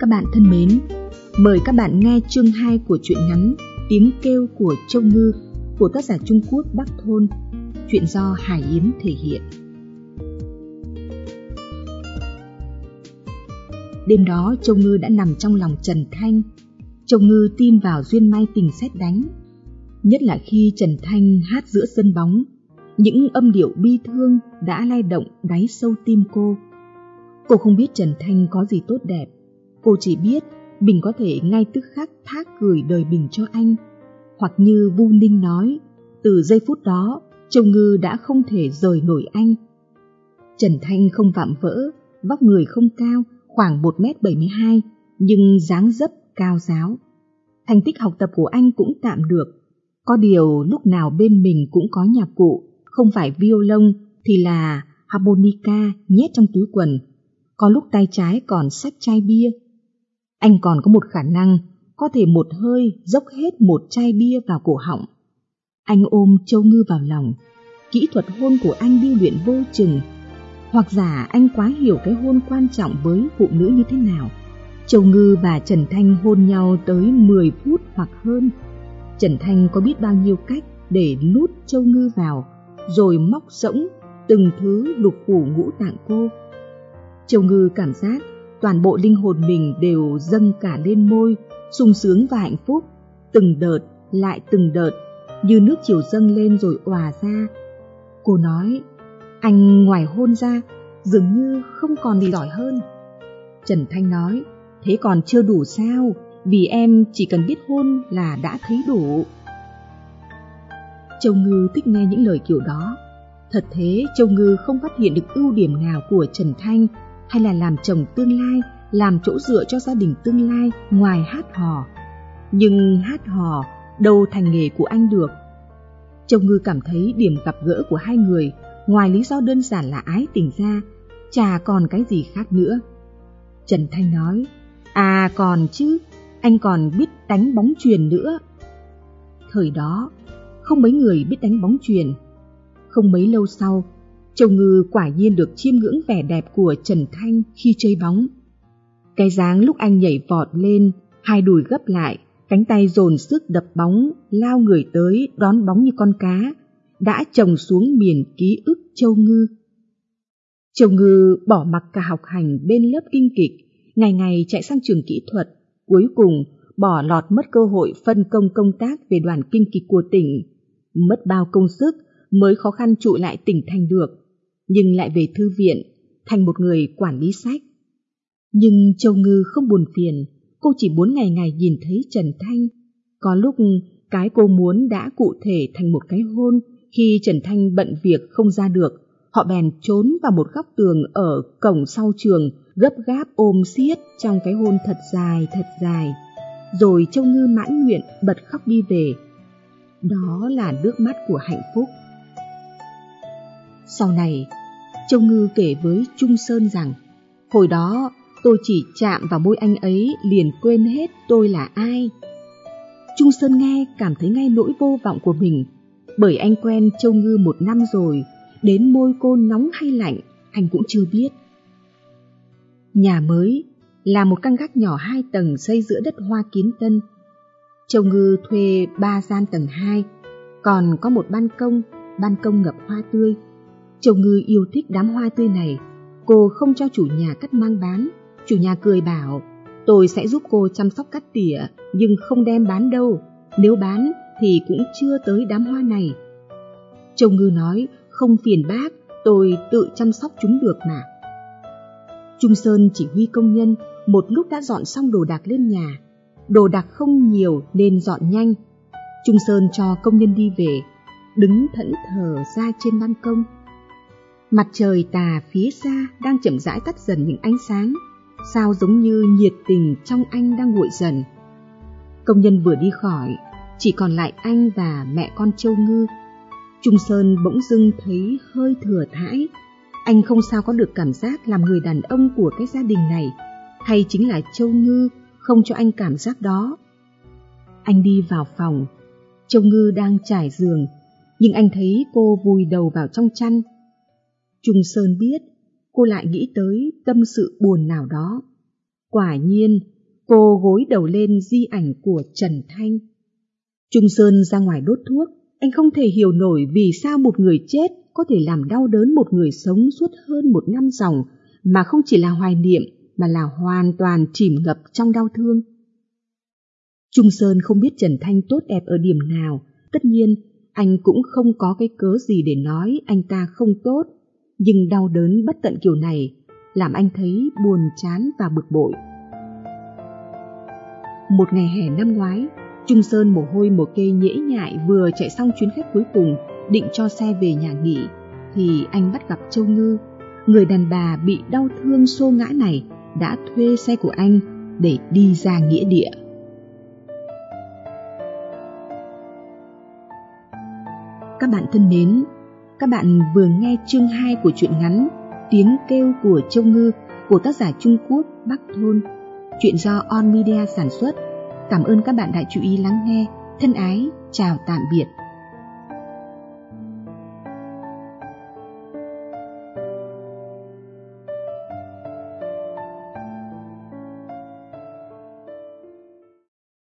Các bạn thân mến, mời các bạn nghe chương 2 của truyện ngắn Tiếng kêu của Châu Ngư của tác giả Trung Quốc Bắc Thôn, chuyện do Hải Yến thể hiện. Đêm đó Châu Ngư đã nằm trong lòng Trần Thanh. Châu Ngư tin vào duyên may tình xét đánh. Nhất là khi Trần Thanh hát giữa sân bóng, những âm điệu bi thương đã lay động đáy sâu tim cô. Cô không biết Trần Thanh có gì tốt đẹp, cô chỉ biết mình có thể ngay tức khắc thác gửi đời mình cho anh. Hoặc như Vu Ninh nói, từ giây phút đó, Châu Ngư đã không thể rời nổi anh. Trần Thanh không vạm vỡ, vóc người không cao, khoảng 1m72, nhưng dáng dấp cao giáo. Thành tích học tập của anh cũng tạm được. Có điều lúc nào bên mình cũng có nhạc cụ, không phải violon thì là harmonica nhét trong túi quần. Có lúc tay trái còn sách chai bia. Anh còn có một khả năng có thể một hơi dốc hết một chai bia vào cổ họng. Anh ôm Châu Ngư vào lòng. Kỹ thuật hôn của anh điêu luyện vô chừng. Hoặc giả anh quá hiểu cái hôn quan trọng với phụ nữ như thế nào. Châu Ngư và Trần Thanh hôn nhau tới 10 phút hoặc hơn. Trần Thanh có biết bao nhiêu cách để nút Châu Ngư vào, rồi móc rỗng từng thứ lục phủ ngũ tạng cô. Châu Ngư cảm giác toàn bộ linh hồn mình đều dâng cả lên môi, sung sướng và hạnh phúc, từng đợt lại từng đợt, như nước chiều dâng lên rồi òa ra. Cô nói, anh ngoài hôn ra, dường như không còn gì giỏi hơn. Trần Thanh nói, thế còn chưa đủ sao, vì em chỉ cần biết hôn là đã thấy đủ. Châu Ngư thích nghe những lời kiểu đó. Thật thế, Châu Ngư không phát hiện được ưu điểm nào của Trần Thanh hay là làm chồng tương lai, làm chỗ dựa cho gia đình tương lai ngoài hát hò. Nhưng hát hò đâu thành nghề của anh được. Chồng Ngư cảm thấy điểm gặp gỡ của hai người, ngoài lý do đơn giản là ái tình ra, chả còn cái gì khác nữa. Trần Thanh nói, à còn chứ, anh còn biết đánh bóng truyền nữa. Thời đó, không mấy người biết đánh bóng truyền. Không mấy lâu sau, Châu Ngư quả nhiên được chiêm ngưỡng vẻ đẹp của Trần Thanh khi chơi bóng. Cái dáng lúc anh nhảy vọt lên, hai đùi gấp lại, cánh tay dồn sức đập bóng, lao người tới đón bóng như con cá, đã trồng xuống miền ký ức Châu Ngư. Châu Ngư bỏ mặc cả học hành bên lớp kinh kịch, ngày ngày chạy sang trường kỹ thuật, cuối cùng bỏ lọt mất cơ hội phân công công tác về đoàn kinh kịch của tỉnh, mất bao công sức mới khó khăn trụ lại tỉnh thành được, nhưng lại về thư viện, thành một người quản lý sách. Nhưng Châu Ngư không buồn phiền, cô chỉ muốn ngày ngày nhìn thấy Trần Thanh. Có lúc cái cô muốn đã cụ thể thành một cái hôn khi Trần Thanh bận việc không ra được. Họ bèn trốn vào một góc tường ở cổng sau trường, gấp gáp ôm siết trong cái hôn thật dài thật dài. Rồi Châu Ngư mãn nguyện bật khóc đi về. Đó là nước mắt của hạnh phúc. Sau này, Châu Ngư kể với Trung Sơn rằng, hồi đó tôi chỉ chạm vào môi anh ấy liền quên hết tôi là ai. Trung Sơn nghe cảm thấy ngay nỗi vô vọng của mình, bởi anh quen Châu Ngư một năm rồi, đến môi cô nóng hay lạnh, anh cũng chưa biết. Nhà mới là một căn gác nhỏ hai tầng xây giữa đất hoa kiến tân. Châu Ngư thuê ba gian tầng hai, còn có một ban công, ban công ngập hoa tươi. Chồng Ngư yêu thích đám hoa tươi này, cô không cho chủ nhà cắt mang bán. Chủ nhà cười bảo, tôi sẽ giúp cô chăm sóc cắt tỉa, nhưng không đem bán đâu. Nếu bán thì cũng chưa tới đám hoa này. Chồng Ngư nói, không phiền bác, tôi tự chăm sóc chúng được mà. Trung Sơn chỉ huy công nhân, một lúc đã dọn xong đồ đạc lên nhà. Đồ đạc không nhiều nên dọn nhanh. Trung Sơn cho công nhân đi về, đứng thẫn thờ ra trên ban công. Mặt trời tà phía xa đang chậm rãi tắt dần những ánh sáng, sao giống như nhiệt tình trong anh đang nguội dần. Công nhân vừa đi khỏi, chỉ còn lại anh và mẹ con Châu Ngư. Trung Sơn bỗng dưng thấy hơi thừa thãi. Anh không sao có được cảm giác làm người đàn ông của cái gia đình này, hay chính là Châu Ngư không cho anh cảm giác đó. Anh đi vào phòng, Châu Ngư đang trải giường, nhưng anh thấy cô vùi đầu vào trong chăn. Trung Sơn biết cô lại nghĩ tới tâm sự buồn nào đó. Quả nhiên, cô gối đầu lên di ảnh của Trần Thanh. Trung Sơn ra ngoài đốt thuốc, anh không thể hiểu nổi vì sao một người chết có thể làm đau đớn một người sống suốt hơn một năm dòng mà không chỉ là hoài niệm mà là hoàn toàn chìm ngập trong đau thương. Trung Sơn không biết Trần Thanh tốt đẹp ở điểm nào, tất nhiên anh cũng không có cái cớ gì để nói anh ta không tốt, nhưng đau đớn bất tận kiểu này làm anh thấy buồn chán và bực bội. Một ngày hè năm ngoái, Trung Sơn mồ hôi mồ kê nhễ nhại vừa chạy xong chuyến khách cuối cùng, định cho xe về nhà nghỉ, thì anh bắt gặp Châu Ngư, người đàn bà bị đau thương xô ngã này đã thuê xe của anh để đi ra nghĩa địa. Các bạn thân mến, các bạn vừa nghe chương 2 của truyện ngắn Tiếng kêu của Châu Ngư của tác giả Trung Quốc Bắc Thôn. Chuyện do On Media sản xuất. Cảm ơn các bạn đã chú ý lắng nghe. Thân ái, chào tạm biệt.